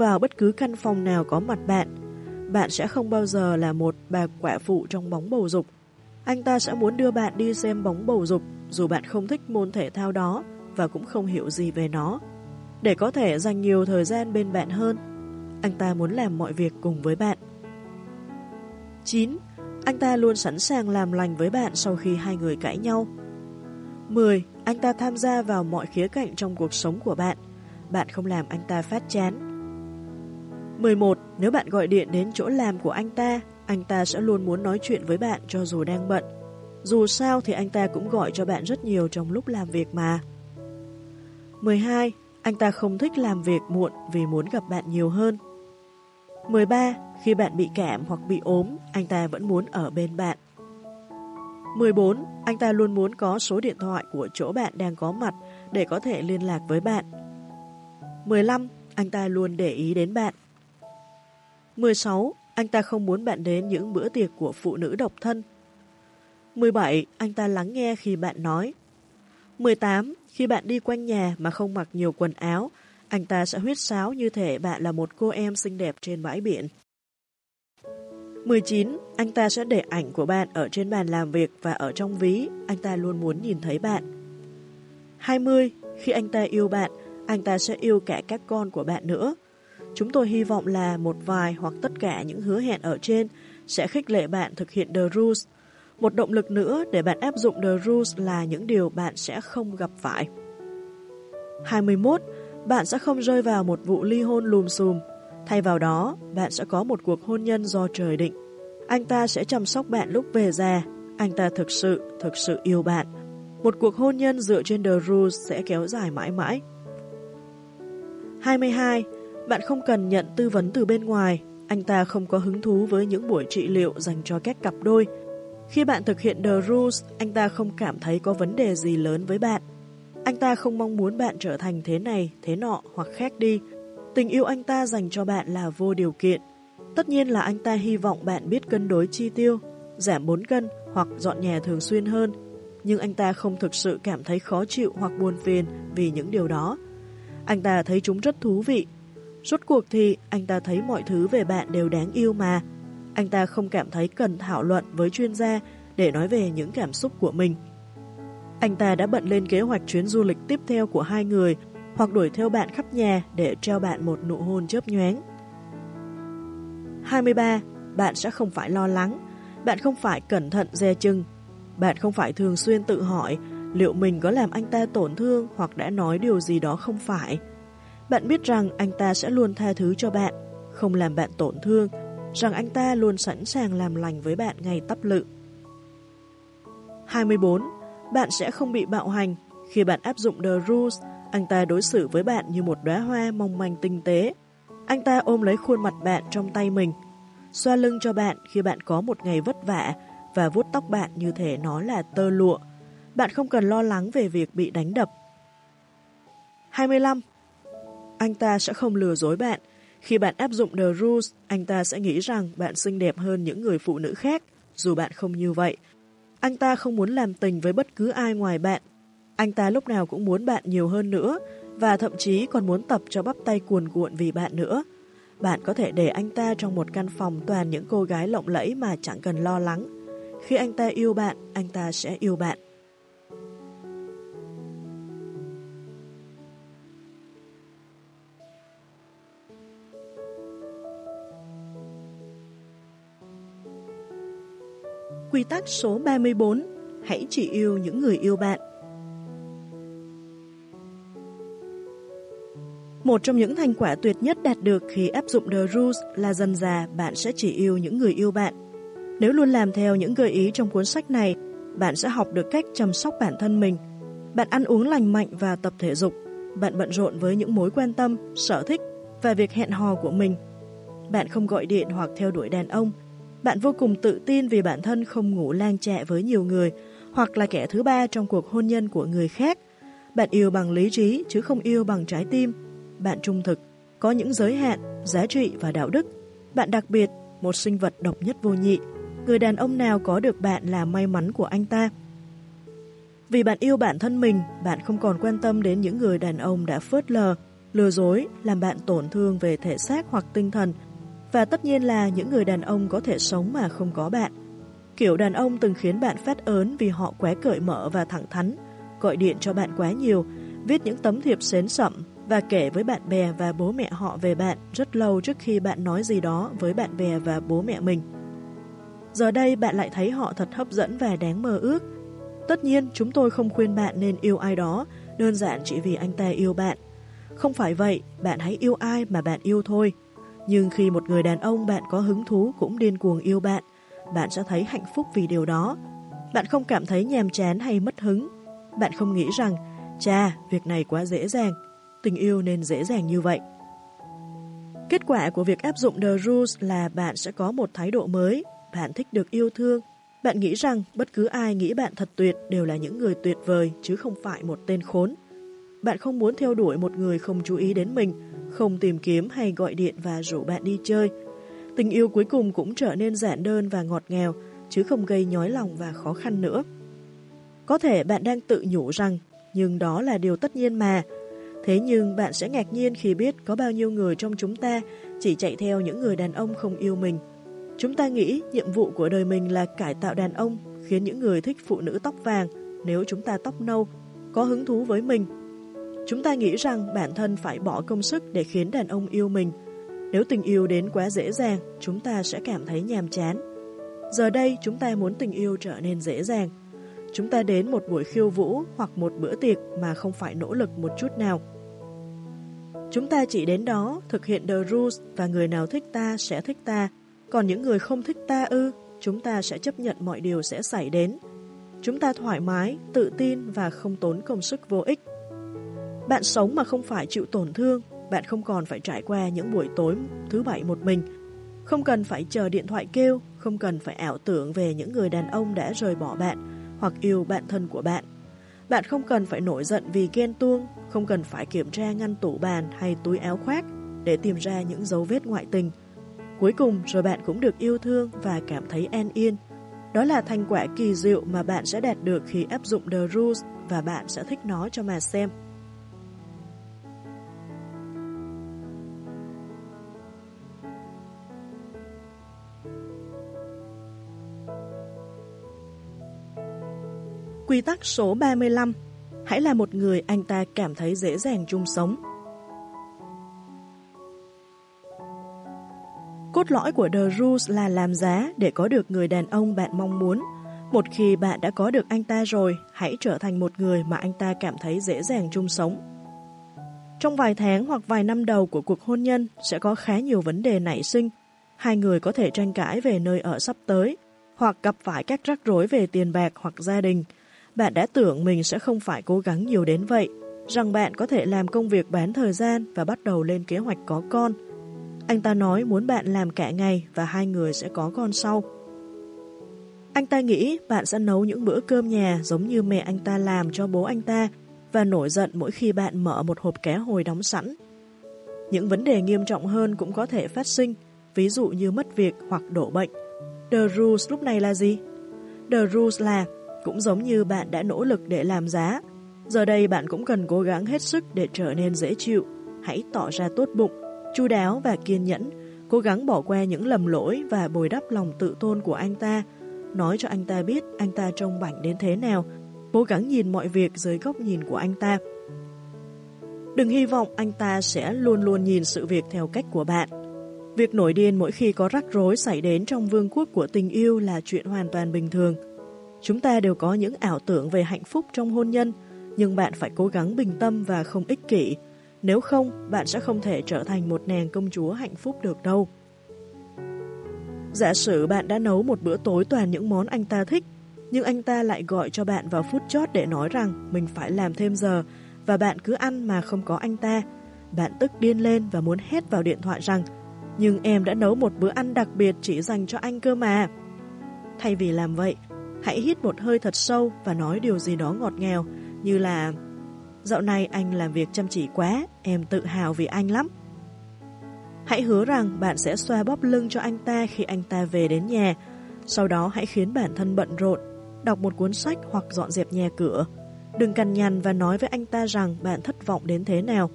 vào bất cứ căn phòng nào có mặt bạn. Bạn sẽ không bao giờ là một bà quả phụ trong bóng bầu dục. Anh ta sẽ muốn đưa bạn đi xem bóng bầu dục dù bạn không thích môn thể thao đó và cũng không hiểu gì về nó. Để có thể dành nhiều thời gian bên bạn hơn, anh ta muốn làm mọi việc cùng với bạn. 9. Anh ta luôn sẵn sàng làm lành với bạn sau khi hai người cãi nhau. 10. Anh ta tham gia vào mọi khía cạnh trong cuộc sống của bạn. Bạn không làm anh ta phát chán. 11. Nếu bạn gọi điện đến chỗ làm của anh ta, anh ta sẽ luôn muốn nói chuyện với bạn cho dù đang bận. Dù sao thì anh ta cũng gọi cho bạn rất nhiều trong lúc làm việc mà. 12. Anh ta không thích làm việc muộn vì muốn gặp bạn nhiều hơn. 13. Khi bạn bị cảm hoặc bị ốm, anh ta vẫn muốn ở bên bạn. 14. Anh ta luôn muốn có số điện thoại của chỗ bạn đang có mặt để có thể liên lạc với bạn. 15. Anh ta luôn để ý đến bạn. 16. Anh ta không muốn bạn đến những bữa tiệc của phụ nữ độc thân. 17. Anh ta lắng nghe khi bạn nói. 18. Khi bạn đi quanh nhà mà không mặc nhiều quần áo, anh ta sẽ huyết sáo như thể bạn là một cô em xinh đẹp trên bãi biển. 19. Anh ta sẽ để ảnh của bạn ở trên bàn làm việc và ở trong ví, anh ta luôn muốn nhìn thấy bạn. 20. Khi anh ta yêu bạn, anh ta sẽ yêu cả các con của bạn nữa. Chúng tôi hy vọng là một vài hoặc tất cả những hứa hẹn ở trên sẽ khích lệ bạn thực hiện The Rules. Một động lực nữa để bạn áp dụng The Rules là những điều bạn sẽ không gặp phải. 21. Bạn sẽ không rơi vào một vụ ly hôn lùm xùm Thay vào đó, bạn sẽ có một cuộc hôn nhân do trời định. Anh ta sẽ chăm sóc bạn lúc về già. Anh ta thực sự, thực sự yêu bạn. Một cuộc hôn nhân dựa trên The Rules sẽ kéo dài mãi mãi. 22. Bạn không cần nhận tư vấn từ bên ngoài. Anh ta không có hứng thú với những buổi trị liệu dành cho các cặp đôi. Khi bạn thực hiện The Rules, anh ta không cảm thấy có vấn đề gì lớn với bạn. Anh ta không mong muốn bạn trở thành thế này, thế nọ hoặc khác đi, Tình yêu anh ta dành cho bạn là vô điều kiện. Tất nhiên là anh ta hy vọng bạn biết cân đối chi tiêu, giảm 4 cân hoặc dọn nhà thường xuyên hơn. Nhưng anh ta không thực sự cảm thấy khó chịu hoặc buồn phiền vì những điều đó. Anh ta thấy chúng rất thú vị. Suốt cuộc thì anh ta thấy mọi thứ về bạn đều đáng yêu mà. Anh ta không cảm thấy cần thảo luận với chuyên gia để nói về những cảm xúc của mình. Anh ta đã bận lên kế hoạch chuyến du lịch tiếp theo của hai người hoặc đuổi theo bạn khắp nhà để treo bạn một nụ hôn chớp nhoáng. 23. Bạn sẽ không phải lo lắng, bạn không phải cẩn thận dè chừng, bạn không phải thường xuyên tự hỏi liệu mình có làm anh ta tổn thương hoặc đã nói điều gì đó không phải. Bạn biết rằng anh ta sẽ luôn tha thứ cho bạn, không làm bạn tổn thương, rằng anh ta luôn sẵn sàng làm lành với bạn ngay tắp lự. 24. Bạn sẽ không bị bạo hành khi bạn áp dụng The Rules anh ta đối xử với bạn như một đóa hoa mong manh tinh tế. Anh ta ôm lấy khuôn mặt bạn trong tay mình, xoa lưng cho bạn khi bạn có một ngày vất vả và vuốt tóc bạn như thể nó là tơ lụa. Bạn không cần lo lắng về việc bị đánh đập. 25. Anh ta sẽ không lừa dối bạn. Khi bạn áp dụng The Rules, anh ta sẽ nghĩ rằng bạn xinh đẹp hơn những người phụ nữ khác, dù bạn không như vậy. Anh ta không muốn làm tình với bất cứ ai ngoài bạn anh ta lúc nào cũng muốn bạn nhiều hơn nữa và thậm chí còn muốn tập cho bắp tay cuồn cuộn vì bạn nữa. Bạn có thể để anh ta trong một căn phòng toàn những cô gái lộng lẫy mà chẳng cần lo lắng. Khi anh ta yêu bạn, anh ta sẽ yêu bạn. Quy tắc số 34 Hãy chỉ yêu những người yêu bạn Một trong những thành quả tuyệt nhất đạt được khi áp dụng The Rules là dần già bạn sẽ chỉ yêu những người yêu bạn. Nếu luôn làm theo những gợi ý trong cuốn sách này, bạn sẽ học được cách chăm sóc bản thân mình. Bạn ăn uống lành mạnh và tập thể dục. Bạn bận rộn với những mối quan tâm, sở thích và việc hẹn hò của mình. Bạn không gọi điện hoặc theo đuổi đàn ông. Bạn vô cùng tự tin vì bản thân không ngủ lang trẹ với nhiều người hoặc là kẻ thứ ba trong cuộc hôn nhân của người khác. Bạn yêu bằng lý trí chứ không yêu bằng trái tim bạn trung thực, có những giới hạn, giá trị và đạo đức. Bạn đặc biệt, một sinh vật độc nhất vô nhị. Người đàn ông nào có được bạn là may mắn của anh ta. Vì bạn yêu bản thân mình, bạn không còn quan tâm đến những người đàn ông đã phớt lờ. lừa dối làm bạn tổn thương về thể xác hoặc tinh thần. Và tất nhiên là những người đàn ông có thể sống mà không có bạn. Kiểu đàn ông từng khiến bạn phát ớn vì họ quá cởi mở và thẳng thắn, gọi điện cho bạn quá nhiều, viết những tấm thiệp xến sậm và kể với bạn bè và bố mẹ họ về bạn rất lâu trước khi bạn nói gì đó với bạn bè và bố mẹ mình. Giờ đây bạn lại thấy họ thật hấp dẫn và đáng mơ ước. Tất nhiên chúng tôi không khuyên bạn nên yêu ai đó, đơn giản chỉ vì anh ta yêu bạn. Không phải vậy, bạn hãy yêu ai mà bạn yêu thôi. Nhưng khi một người đàn ông bạn có hứng thú cũng điên cuồng yêu bạn, bạn sẽ thấy hạnh phúc vì điều đó. Bạn không cảm thấy nhàm chán hay mất hứng. Bạn không nghĩ rằng, cha, việc này quá dễ dàng, tình yêu nên dễ dàng như vậy. Kết quả của việc áp dụng The Rules là bạn sẽ có một thái độ mới, bạn thích được yêu thương. Bạn nghĩ rằng bất cứ ai nghĩ bạn thật tuyệt đều là những người tuyệt vời chứ không phải một tên khốn. Bạn không muốn theo đuổi một người không chú ý đến mình, không tìm kiếm hay gọi điện và rủ bạn đi chơi. Tình yêu cuối cùng cũng trở nên giản đơn và ngọt ngào, chứ không gây nhói lòng và khó khăn nữa. Có thể bạn đang tự nhủ rằng, nhưng đó là điều tất nhiên mà. Thế nhưng bạn sẽ ngạc nhiên khi biết có bao nhiêu người trong chúng ta chỉ chạy theo những người đàn ông không yêu mình. Chúng ta nghĩ nhiệm vụ của đời mình là cải tạo đàn ông, khiến những người thích phụ nữ tóc vàng, nếu chúng ta tóc nâu, có hứng thú với mình. Chúng ta nghĩ rằng bản thân phải bỏ công sức để khiến đàn ông yêu mình. Nếu tình yêu đến quá dễ dàng, chúng ta sẽ cảm thấy nhàm chán. Giờ đây chúng ta muốn tình yêu trở nên dễ dàng. Chúng ta đến một buổi khiêu vũ hoặc một bữa tiệc mà không phải nỗ lực một chút nào. Chúng ta chỉ đến đó, thực hiện the rules và người nào thích ta sẽ thích ta, còn những người không thích ta ư, chúng ta sẽ chấp nhận mọi điều sẽ xảy đến. Chúng ta thoải mái, tự tin và không tốn công sức vô ích. Bạn sống mà không phải chịu tổn thương, bạn không còn phải trải qua những buổi tối thứ bảy một mình, không cần phải chờ điện thoại kêu, không cần phải ảo tưởng về những người đàn ông đã rời bỏ bạn hoặc yêu bạn thân của bạn. Bạn không cần phải nổi giận vì ghen tuông, không cần phải kiểm tra ngăn tủ bàn hay túi áo khoác để tìm ra những dấu vết ngoại tình. Cuối cùng rồi bạn cũng được yêu thương và cảm thấy an yên. Đó là thành quả kỳ diệu mà bạn sẽ đạt được khi áp dụng The Rules và bạn sẽ thích nó cho mà xem. Quy tắc số 35 Hãy là một người anh ta cảm thấy dễ dàng chung sống. Cốt lõi của The Rules là làm giá để có được người đàn ông bạn mong muốn. Một khi bạn đã có được anh ta rồi, hãy trở thành một người mà anh ta cảm thấy dễ dàng chung sống. Trong vài tháng hoặc vài năm đầu của cuộc hôn nhân sẽ có khá nhiều vấn đề nảy sinh. Hai người có thể tranh cãi về nơi ở sắp tới, hoặc gặp phải các rắc rối về tiền bạc hoặc gia đình, bạn đã tưởng mình sẽ không phải cố gắng nhiều đến vậy, rằng bạn có thể làm công việc bán thời gian và bắt đầu lên kế hoạch có con. Anh ta nói muốn bạn làm cả ngày và hai người sẽ có con sau. Anh ta nghĩ bạn sẽ nấu những bữa cơm nhà giống như mẹ anh ta làm cho bố anh ta và nổi giận mỗi khi bạn mở một hộp cá hồi đóng sẵn. Những vấn đề nghiêm trọng hơn cũng có thể phát sinh, ví dụ như mất việc hoặc đổ bệnh. The rules lúc này là gì? The rules là cũng giống như bạn đã nỗ lực để làm giá, giờ đây bạn cũng cần cố gắng hết sức để trở nên dễ chịu. Hãy tỏ ra tốt bụng, chu đáo và kiên nhẫn, cố gắng bỏ qua những lầm lỗi và bồi đắp lòng tự tôn của anh ta. Nói cho anh ta biết anh ta trông bảnh đến thế nào, cố gắng nhìn mọi việc dưới góc nhìn của anh ta. Đừng hy vọng anh ta sẽ luôn luôn nhìn sự việc theo cách của bạn. Việc nổi điên mỗi khi có rắc rối xảy đến trong vương quốc của tình yêu là chuyện hoàn toàn bình thường. Chúng ta đều có những ảo tưởng về hạnh phúc trong hôn nhân, nhưng bạn phải cố gắng bình tâm và không ích kỷ. Nếu không, bạn sẽ không thể trở thành một nàng công chúa hạnh phúc được đâu. Giả sử bạn đã nấu một bữa tối toàn những món anh ta thích, nhưng anh ta lại gọi cho bạn vào phút chót để nói rằng mình phải làm thêm giờ và bạn cứ ăn mà không có anh ta. Bạn tức điên lên và muốn hét vào điện thoại rằng nhưng em đã nấu một bữa ăn đặc biệt chỉ dành cho anh cơ mà. Thay vì làm vậy, Hãy hít một hơi thật sâu và nói điều gì đó ngọt ngào như là Dạo này anh làm việc chăm chỉ quá, em tự hào vì anh lắm. Hãy hứa rằng bạn sẽ xoa bóp lưng cho anh ta khi anh ta về đến nhà. Sau đó hãy khiến bản thân bận rộn, đọc một cuốn sách hoặc dọn dẹp nhà cửa. Đừng cằn nhằn và nói với anh ta rằng bạn thất vọng đến thế nào.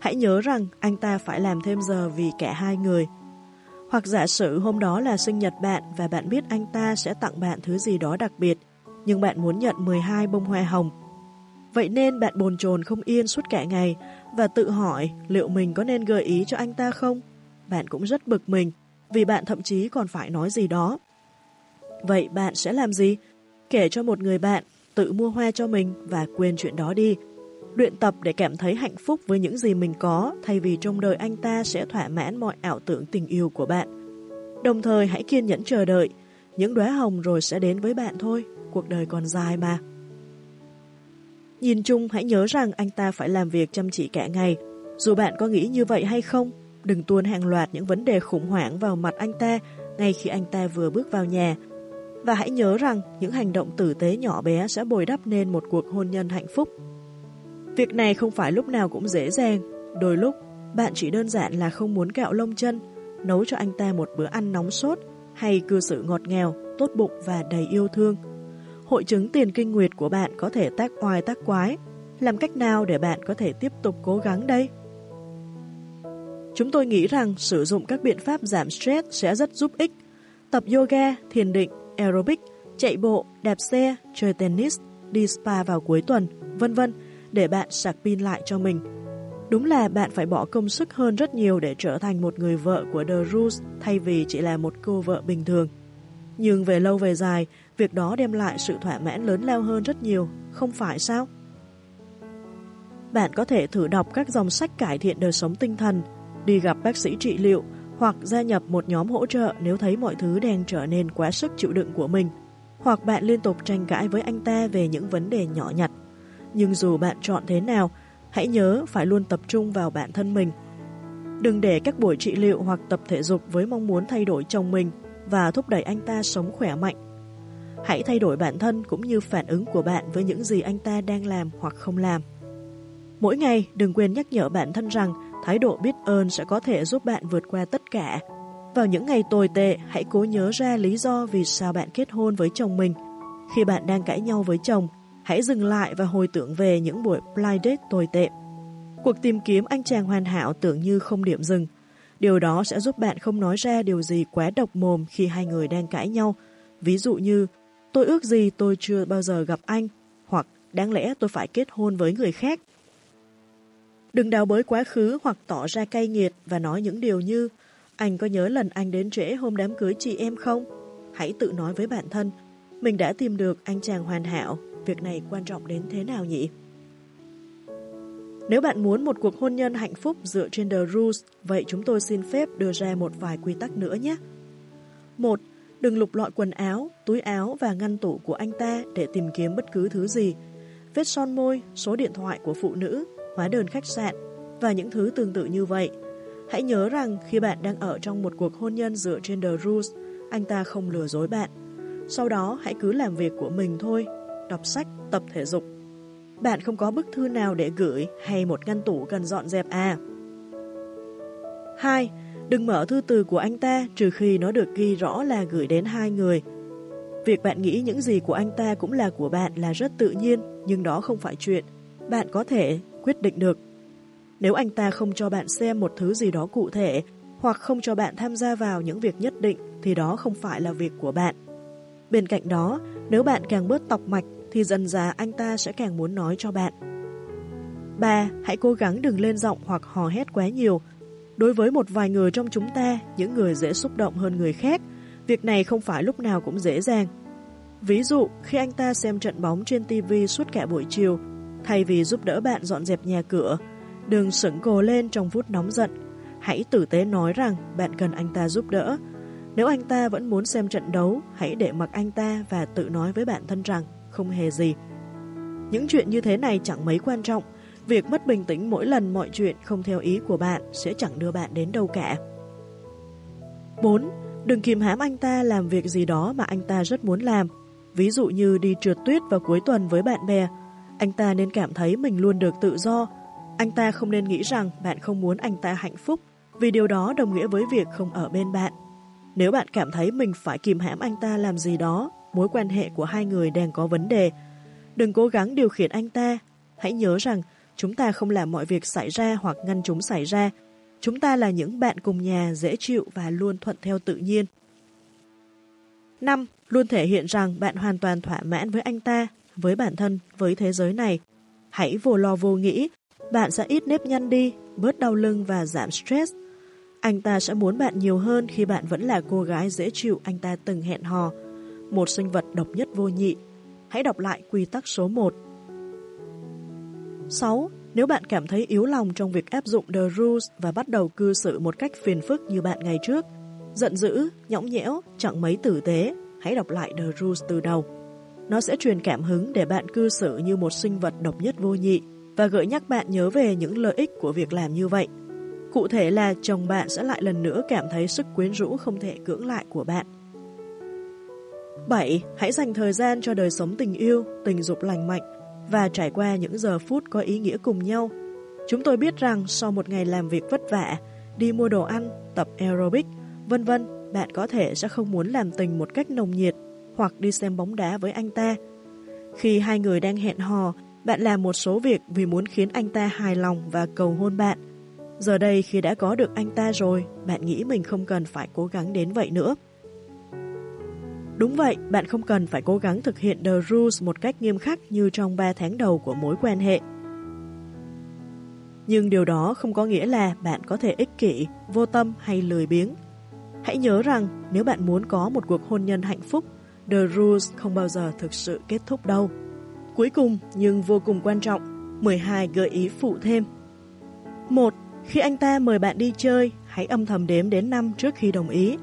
Hãy nhớ rằng anh ta phải làm thêm giờ vì cả hai người. Hoặc giả sử hôm đó là sinh nhật bạn và bạn biết anh ta sẽ tặng bạn thứ gì đó đặc biệt, nhưng bạn muốn nhận 12 bông hoa hồng. Vậy nên bạn bồn chồn không yên suốt cả ngày và tự hỏi liệu mình có nên gợi ý cho anh ta không? Bạn cũng rất bực mình vì bạn thậm chí còn phải nói gì đó. Vậy bạn sẽ làm gì? Kể cho một người bạn, tự mua hoa cho mình và quên chuyện đó đi. Luyện tập để cảm thấy hạnh phúc với những gì mình có thay vì trong đời anh ta sẽ thỏa mãn mọi ảo tưởng tình yêu của bạn. Đồng thời hãy kiên nhẫn chờ đợi, những đóa hồng rồi sẽ đến với bạn thôi, cuộc đời còn dài mà. Nhìn chung hãy nhớ rằng anh ta phải làm việc chăm chỉ cả ngày, dù bạn có nghĩ như vậy hay không, đừng tuôn hàng loạt những vấn đề khủng hoảng vào mặt anh ta ngay khi anh ta vừa bước vào nhà. Và hãy nhớ rằng những hành động tử tế nhỏ bé sẽ bồi đắp nên một cuộc hôn nhân hạnh phúc. Việc này không phải lúc nào cũng dễ dàng, đôi lúc bạn chỉ đơn giản là không muốn cạo lông chân, nấu cho anh ta một bữa ăn nóng sốt hay cư xử ngọt ngào, tốt bụng và đầy yêu thương. Hội chứng tiền kinh nguyệt của bạn có thể tác oai tác quái. Làm cách nào để bạn có thể tiếp tục cố gắng đây? Chúng tôi nghĩ rằng sử dụng các biện pháp giảm stress sẽ rất giúp ích. Tập yoga, thiền định, aerobic, chạy bộ, đạp xe, chơi tennis, đi spa vào cuối tuần, vân vân để bạn sạc pin lại cho mình. Đúng là bạn phải bỏ công sức hơn rất nhiều để trở thành một người vợ của The Rules thay vì chỉ là một cô vợ bình thường. Nhưng về lâu về dài, việc đó đem lại sự thỏa mãn lớn lao hơn rất nhiều, không phải sao? Bạn có thể thử đọc các dòng sách cải thiện đời sống tinh thần, đi gặp bác sĩ trị liệu hoặc gia nhập một nhóm hỗ trợ nếu thấy mọi thứ đang trở nên quá sức chịu đựng của mình, hoặc bạn liên tục tranh cãi với anh ta về những vấn đề nhỏ nhặt. Nhưng dù bạn chọn thế nào, hãy nhớ phải luôn tập trung vào bản thân mình. Đừng để các buổi trị liệu hoặc tập thể dục với mong muốn thay đổi chồng mình và thúc đẩy anh ta sống khỏe mạnh. Hãy thay đổi bản thân cũng như phản ứng của bạn với những gì anh ta đang làm hoặc không làm. Mỗi ngày đừng quên nhắc nhở bản thân rằng thái độ biết ơn sẽ có thể giúp bạn vượt qua tất cả. Vào những ngày tồi tệ, hãy cố nhớ ra lý do vì sao bạn kết hôn với chồng mình. Khi bạn đang cãi nhau với chồng, hãy dừng lại và hồi tưởng về những buổi blind date tồi tệ. Cuộc tìm kiếm anh chàng hoàn hảo tưởng như không điểm dừng. Điều đó sẽ giúp bạn không nói ra điều gì quá độc mồm khi hai người đang cãi nhau. Ví dụ như, tôi ước gì tôi chưa bao giờ gặp anh, hoặc đáng lẽ tôi phải kết hôn với người khác. Đừng đào bới quá khứ hoặc tỏ ra cay nghiệt và nói những điều như Anh có nhớ lần anh đến trễ hôm đám cưới chị em không? Hãy tự nói với bản thân Mình đã tìm được anh chàng hoàn hảo Việc này quan trọng đến thế nào nhỉ? Nếu bạn muốn một cuộc hôn nhân hạnh phúc dựa trên The Rules, vậy chúng tôi xin phép đưa ra một vài quy tắc nữa nhé. 1. Đừng lục lọi quần áo, túi áo và ngăn tủ của anh ta để tìm kiếm bất cứ thứ gì. Vết son môi, số điện thoại của phụ nữ, hóa đơn khách sạn và những thứ tương tự như vậy. Hãy nhớ rằng khi bạn đang ở trong một cuộc hôn nhân dựa trên The Rules, anh ta không lừa dối bạn. Sau đó hãy cứ làm việc của mình thôi, đọc sách, tập thể dục. Bạn không có bức thư nào để gửi hay một ngăn tủ cần dọn dẹp à. 2. Đừng mở thư từ của anh ta trừ khi nó được ghi rõ là gửi đến hai người. Việc bạn nghĩ những gì của anh ta cũng là của bạn là rất tự nhiên, nhưng đó không phải chuyện. Bạn có thể quyết định được. Nếu anh ta không cho bạn xem một thứ gì đó cụ thể hoặc không cho bạn tham gia vào những việc nhất định thì đó không phải là việc của bạn. Bên cạnh đó, nếu bạn càng bớt tọc mạch thì dần dà anh ta sẽ càng muốn nói cho bạn. 3. Hãy cố gắng đừng lên giọng hoặc hò hét quá nhiều. Đối với một vài người trong chúng ta, những người dễ xúc động hơn người khác, việc này không phải lúc nào cũng dễ dàng. Ví dụ, khi anh ta xem trận bóng trên TV suốt cả buổi chiều, Thay vì giúp đỡ bạn dọn dẹp nhà cửa, đừng sững cồ lên trong phút nóng giận. Hãy tử tế nói rằng bạn cần anh ta giúp đỡ. Nếu anh ta vẫn muốn xem trận đấu, hãy để mặc anh ta và tự nói với bản thân rằng không hề gì. Những chuyện như thế này chẳng mấy quan trọng. Việc mất bình tĩnh mỗi lần mọi chuyện không theo ý của bạn sẽ chẳng đưa bạn đến đâu cả. 4. Đừng kìm hãm anh ta làm việc gì đó mà anh ta rất muốn làm. Ví dụ như đi trượt tuyết vào cuối tuần với bạn bè, anh ta nên cảm thấy mình luôn được tự do. Anh ta không nên nghĩ rằng bạn không muốn anh ta hạnh phúc, vì điều đó đồng nghĩa với việc không ở bên bạn. Nếu bạn cảm thấy mình phải kìm hãm anh ta làm gì đó, mối quan hệ của hai người đang có vấn đề. Đừng cố gắng điều khiển anh ta. Hãy nhớ rằng chúng ta không làm mọi việc xảy ra hoặc ngăn chúng xảy ra. Chúng ta là những bạn cùng nhà dễ chịu và luôn thuận theo tự nhiên. 5. Luôn thể hiện rằng bạn hoàn toàn thỏa mãn với anh ta, với bản thân, với thế giới này. Hãy vô lo vô nghĩ, bạn sẽ ít nếp nhăn đi, bớt đau lưng và giảm stress. Anh ta sẽ muốn bạn nhiều hơn khi bạn vẫn là cô gái dễ chịu anh ta từng hẹn hò. Một sinh vật độc nhất vô nhị. Hãy đọc lại quy tắc số 1. 6. Nếu bạn cảm thấy yếu lòng trong việc áp dụng The Rules và bắt đầu cư xử một cách phiền phức như bạn ngày trước, giận dữ, nhõng nhẽo, chẳng mấy tử tế, hãy đọc lại The Rules từ đầu. Nó sẽ truyền cảm hứng để bạn cư xử như một sinh vật độc nhất vô nhị và gợi nhắc bạn nhớ về những lợi ích của việc làm như vậy. Cụ thể là chồng bạn sẽ lại lần nữa cảm thấy sức quyến rũ không thể cưỡng lại của bạn. 7. Hãy dành thời gian cho đời sống tình yêu, tình dục lành mạnh và trải qua những giờ phút có ý nghĩa cùng nhau. Chúng tôi biết rằng sau một ngày làm việc vất vả, đi mua đồ ăn, tập aerobic, vân vân, bạn có thể sẽ không muốn làm tình một cách nồng nhiệt hoặc đi xem bóng đá với anh ta. Khi hai người đang hẹn hò, bạn làm một số việc vì muốn khiến anh ta hài lòng và cầu hôn bạn. Giờ đây khi đã có được anh ta rồi, bạn nghĩ mình không cần phải cố gắng đến vậy nữa. Đúng vậy, bạn không cần phải cố gắng thực hiện The Rules một cách nghiêm khắc như trong 3 tháng đầu của mối quan hệ. Nhưng điều đó không có nghĩa là bạn có thể ích kỷ, vô tâm hay lười biếng. Hãy nhớ rằng nếu bạn muốn có một cuộc hôn nhân hạnh phúc, The Rules không bao giờ thực sự kết thúc đâu. Cuối cùng nhưng vô cùng quan trọng, 12 gợi ý phụ thêm. 1. Khi anh ta mời bạn đi chơi, hãy âm thầm đếm đến 5 trước khi đồng ý.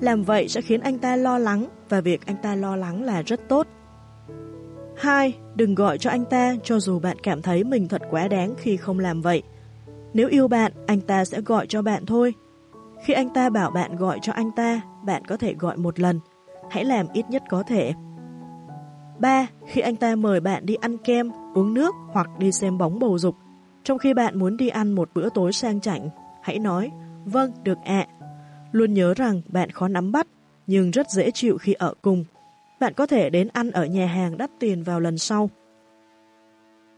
Làm vậy sẽ khiến anh ta lo lắng và việc anh ta lo lắng là rất tốt. 2. Đừng gọi cho anh ta cho dù bạn cảm thấy mình thật quá đáng khi không làm vậy. Nếu yêu bạn, anh ta sẽ gọi cho bạn thôi. Khi anh ta bảo bạn gọi cho anh ta, bạn có thể gọi một lần. Hãy làm ít nhất có thể. 3. Khi anh ta mời bạn đi ăn kem, uống nước hoặc đi xem bóng bầu dục, trong khi bạn muốn đi ăn một bữa tối sang chảnh, hãy nói, vâng, được ạ. Luôn nhớ rằng bạn khó nắm bắt, nhưng rất dễ chịu khi ở cùng. Bạn có thể đến ăn ở nhà hàng đắt tiền vào lần sau.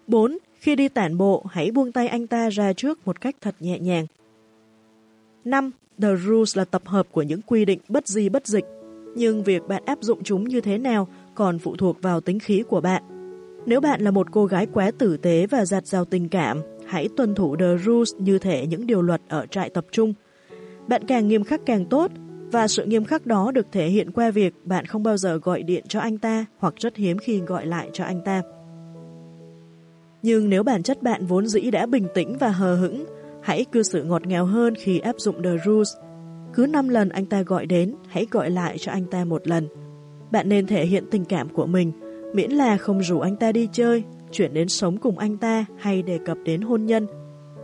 4. Khi đi tản bộ, hãy buông tay anh ta ra trước một cách thật nhẹ nhàng. 5. The Rules là tập hợp của những quy định bất di bất dịch, nhưng việc bạn áp dụng chúng như thế nào còn phụ thuộc vào tính khí của bạn. Nếu bạn là một cô gái quá tử tế và giặt rào tình cảm, hãy tuân thủ The Rules như thể những điều luật ở trại tập trung. Bạn càng nghiêm khắc càng tốt, và sự nghiêm khắc đó được thể hiện qua việc bạn không bao giờ gọi điện cho anh ta hoặc rất hiếm khi gọi lại cho anh ta. Nhưng nếu bản chất bạn vốn dĩ đã bình tĩnh và hờ hững, hãy cư xử ngọt ngào hơn khi áp dụng The Rules. Cứ 5 lần anh ta gọi đến, hãy gọi lại cho anh ta một lần. Bạn nên thể hiện tình cảm của mình, miễn là không rủ anh ta đi chơi, chuyển đến sống cùng anh ta hay đề cập đến hôn nhân.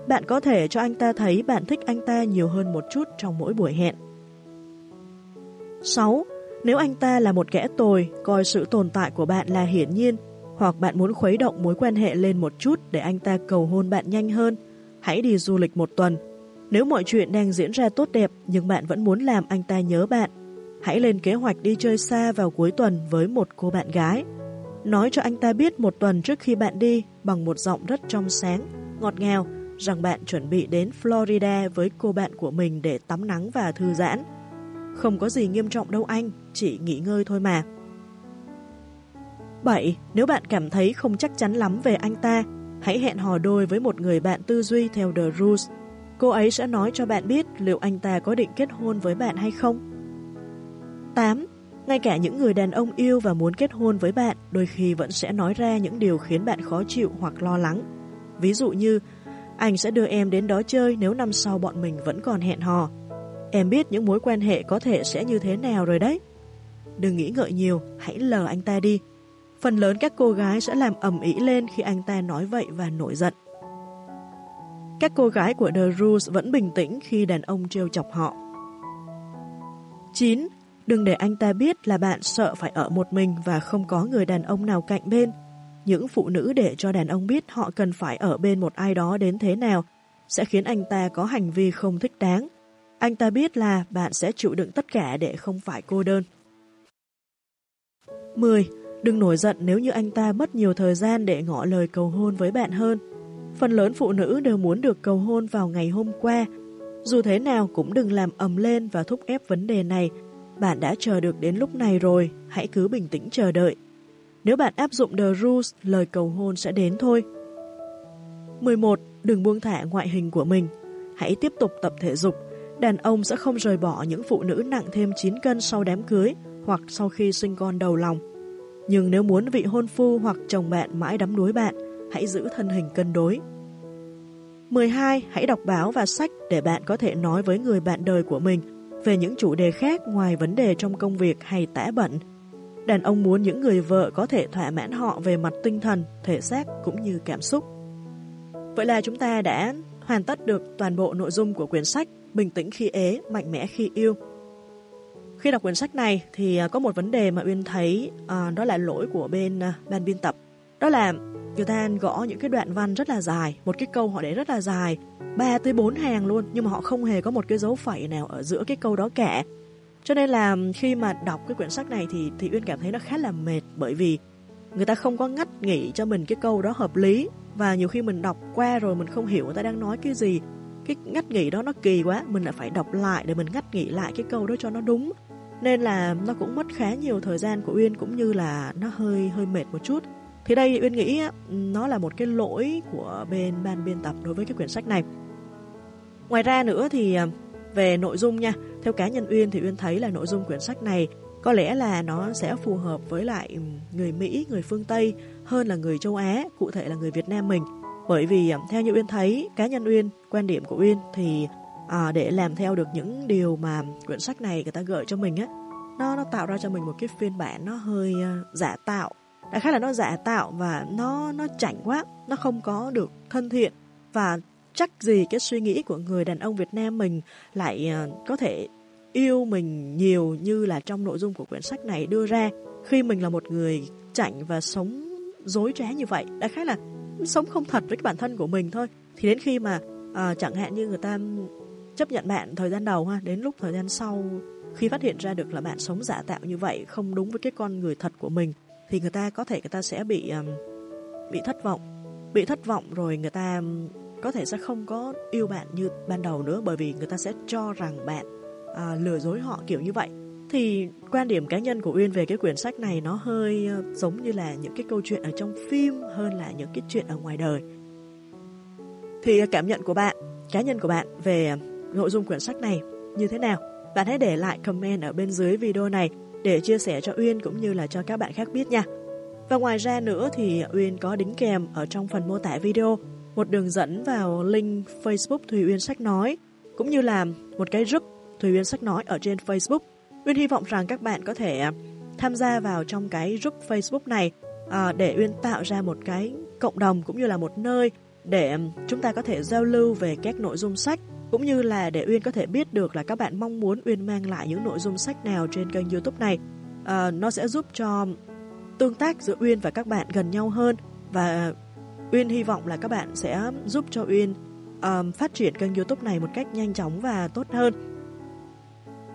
Bạn có thể cho anh ta thấy bạn thích anh ta nhiều hơn một chút trong mỗi buổi hẹn. 6. Nếu anh ta là một kẻ tồi, coi sự tồn tại của bạn là hiển nhiên, hoặc bạn muốn khuấy động mối quan hệ lên một chút để anh ta cầu hôn bạn nhanh hơn, hãy đi du lịch một tuần. Nếu mọi chuyện đang diễn ra tốt đẹp nhưng bạn vẫn muốn làm anh ta nhớ bạn, hãy lên kế hoạch đi chơi xa vào cuối tuần với một cô bạn gái. Nói cho anh ta biết một tuần trước khi bạn đi bằng một giọng rất trong sáng, ngọt ngào, rằng bạn chuẩn bị đến Florida với cô bạn của mình để tắm nắng và thư giãn. Không có gì nghiêm trọng đâu anh, chỉ nghỉ ngơi thôi mà. 7. Nếu bạn cảm thấy không chắc chắn lắm về anh ta, hãy hẹn hò đôi với một người bạn tư duy theo The Rules. Cô ấy sẽ nói cho bạn biết liệu anh ta có định kết hôn với bạn hay không. 8. Ngay cả những người đàn ông yêu và muốn kết hôn với bạn đôi khi vẫn sẽ nói ra những điều khiến bạn khó chịu hoặc lo lắng. Ví dụ như, anh sẽ đưa em đến đó chơi nếu năm sau bọn mình vẫn còn hẹn hò. Em biết những mối quan hệ có thể sẽ như thế nào rồi đấy. Đừng nghĩ ngợi nhiều, hãy lờ anh ta đi. Phần lớn các cô gái sẽ làm ầm ĩ lên khi anh ta nói vậy và nổi giận. Các cô gái của The Rules vẫn bình tĩnh khi đàn ông trêu chọc họ. 9. Đừng để anh ta biết là bạn sợ phải ở một mình và không có người đàn ông nào cạnh bên. Những phụ nữ để cho đàn ông biết họ cần phải ở bên một ai đó đến thế nào sẽ khiến anh ta có hành vi không thích đáng. Anh ta biết là bạn sẽ chịu đựng tất cả để không phải cô đơn. 10. Đừng nổi giận nếu như anh ta mất nhiều thời gian để ngỏ lời cầu hôn với bạn hơn. Phần lớn phụ nữ đều muốn được cầu hôn vào ngày hôm qua. Dù thế nào cũng đừng làm ầm lên và thúc ép vấn đề này. Bạn đã chờ được đến lúc này rồi, hãy cứ bình tĩnh chờ đợi. Nếu bạn áp dụng The Rules, lời cầu hôn sẽ đến thôi. 11. Đừng buông thả ngoại hình của mình. Hãy tiếp tục tập thể dục. Đàn ông sẽ không rời bỏ những phụ nữ nặng thêm 9 cân sau đám cưới hoặc sau khi sinh con đầu lòng. Nhưng nếu muốn vị hôn phu hoặc chồng bạn mãi đắm đuối bạn, hãy giữ thân hình cân đối. 12. Hãy đọc báo và sách để bạn có thể nói với người bạn đời của mình về những chủ đề khác ngoài vấn đề trong công việc hay tã bận. Đàn ông muốn những người vợ có thể thỏa mãn họ về mặt tinh thần, thể xác cũng như cảm xúc. Vậy là chúng ta đã hoàn tất được toàn bộ nội dung của quyển sách Bình tĩnh khi ế, mạnh mẽ khi yêu. Khi đọc quyển sách này thì à, có một vấn đề mà Uyên thấy à, đó là lỗi của bên à, ban biên tập. Đó là người ta gõ những cái đoạn văn rất là dài, một cái câu họ để rất là dài, 3 tới 4 hàng luôn, nhưng mà họ không hề có một cái dấu phẩy nào ở giữa cái câu đó cả. Cho nên là khi mà đọc cái quyển sách này thì thì Uyên cảm thấy nó khá là mệt bởi vì người ta không có ngắt nghỉ cho mình cái câu đó hợp lý và nhiều khi mình đọc qua rồi mình không hiểu người ta đang nói cái gì cái ngắt nghỉ đó nó kỳ quá mình lại phải đọc lại để mình ngắt nghỉ lại cái câu đó cho nó đúng. Nên là nó cũng mất khá nhiều thời gian của Uyên cũng như là nó hơi hơi mệt một chút. Thì đây Uyên nghĩ nó là một cái lỗi của bên ban biên tập đối với cái quyển sách này. Ngoài ra nữa thì à, về nội dung nha theo cá nhân Uyên thì Uyên thấy là nội dung quyển sách này có lẽ là nó sẽ phù hợp với lại người Mỹ, người phương Tây hơn là người châu Á, cụ thể là người Việt Nam mình. Bởi vì à, theo như Uyên thấy, cá nhân Uyên, quan điểm của Uyên thì à, để làm theo được những điều mà quyển sách này người ta gợi cho mình á, nó nó tạo ra cho mình một cái phiên bản nó hơi uh, giả tạo. Đại khái là nó giả tạo và nó nó chảnh quá, nó không có được thân thiện và chắc gì cái suy nghĩ của người đàn ông Việt Nam mình lại uh, có thể yêu mình nhiều như là trong nội dung của quyển sách này đưa ra khi mình là một người chảnh và sống dối trá như vậy đại khái là sống không thật với cái bản thân của mình thôi. Thì đến khi mà à, chẳng hạn như người ta chấp nhận bạn thời gian đầu ha đến lúc thời gian sau khi phát hiện ra được là bạn sống giả tạo như vậy không đúng với cái con người thật của mình thì người ta có thể người ta sẽ bị um, bị thất vọng. Bị thất vọng rồi người ta có thể sẽ không có yêu bạn như ban đầu nữa bởi vì người ta sẽ cho rằng bạn à, lừa dối họ kiểu như vậy thì quan điểm cá nhân của Uyên về cái quyển sách này nó hơi ờ, giống như là những cái câu chuyện ở trong phim hơn là những cái chuyện ở ngoài đời. Thì ờ, cảm nhận của bạn, cá nhân của bạn về ờ, nội dung quyển sách này như thế nào? Bạn hãy để lại comment ở bên dưới video này để chia sẻ cho Uyên cũng như là cho các bạn khác biết nha. Và ngoài ra nữa thì Uyên có đính kèm ở trong phần mô tả video một đường dẫn vào link Facebook Thùy Uyên Sách Nói cũng như là một cái group Thùy Uyên Sách Nói ở trên Facebook Uyên hy vọng rằng các bạn có thể à, tham gia vào trong cái group Facebook này à, để Uyên tạo ra một cái cộng đồng cũng như là một nơi để à, chúng ta có thể giao lưu về các nội dung sách cũng như là để Uyên có thể biết được là các bạn mong muốn Uyên mang lại những nội dung sách nào trên kênh youtube này. À, nó sẽ giúp cho tương tác giữa Uyên và các bạn gần nhau hơn và Uyên hy vọng là các bạn sẽ giúp cho Uyên um, phát triển kênh youtube này một cách nhanh chóng và tốt hơn.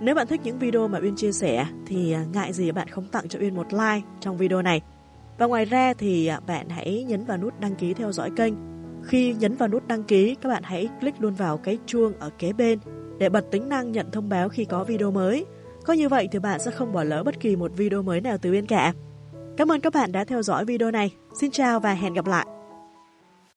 Nếu bạn thích những video mà Uyên chia sẻ thì à, ngại gì bạn không tặng cho Uyên một like trong video này. Và ngoài ra thì à, bạn hãy nhấn vào nút đăng ký theo dõi kênh. Khi nhấn vào nút đăng ký, các bạn hãy click luôn vào cái chuông ở kế bên để bật tính năng nhận thông báo khi có video mới. Có như vậy thì bạn sẽ không bỏ lỡ bất kỳ một video mới nào từ Uyên cả. Cảm ơn các bạn đã theo dõi video này. Xin chào và hẹn gặp lại.